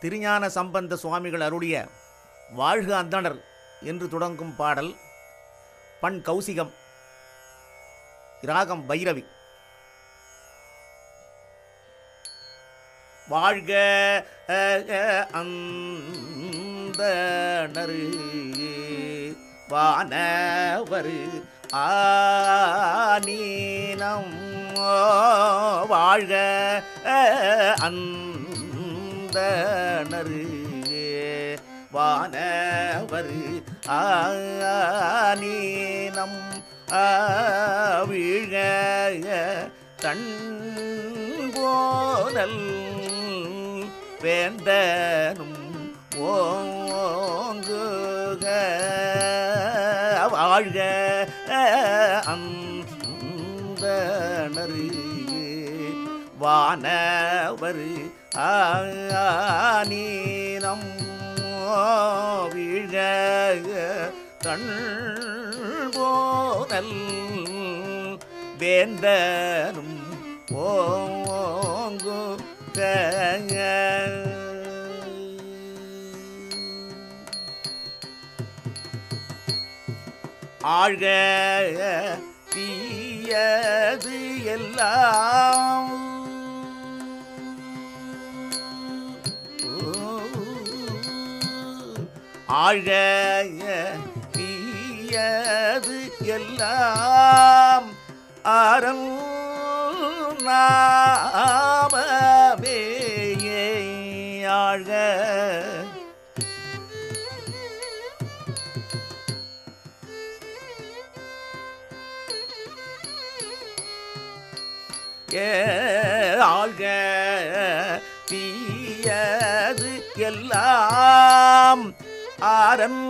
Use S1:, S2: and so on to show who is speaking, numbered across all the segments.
S1: திருஞான சம்பந்த சுவாமிகள் அருளிய வாழ்க அந்தணர் என்று தொடங்கும் பாடல் பண் கௌசிகம் ராகம் பைரவி. வாழ்க அந்தனர் வானவர் ஆனீனம். வாழ்க அந்த வந்தனரு வானவர் ஆனீனம் ஆவிழ தன் போனல் வேந்தனும் ஓங்குக. வாழ்க அந்த நரு வானவர் ஆனீனம் வீழ தன் போனல் வேந்தனும் ஓங்கு ஆழ்க தீயது எல்லாம் ஆழைய தீயது எல்லாம் அறம் நாமமே ஆழ்க ஏ ஆழ்க தீயது எல்லாம் ஆரம்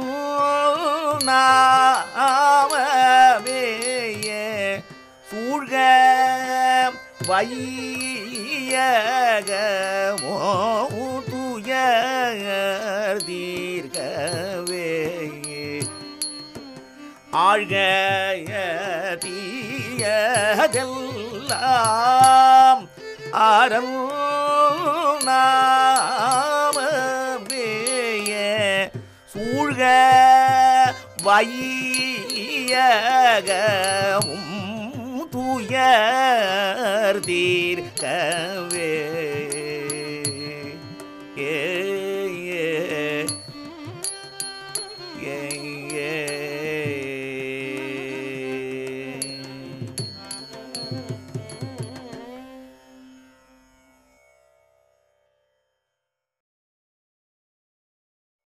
S1: நாமமே சூழ்க வையகமோ துயர் தீர்க்கவே ஆழ்க தீயதெல்லாம் ஆரம் நா வையகம் துயர் தீர்க்கவே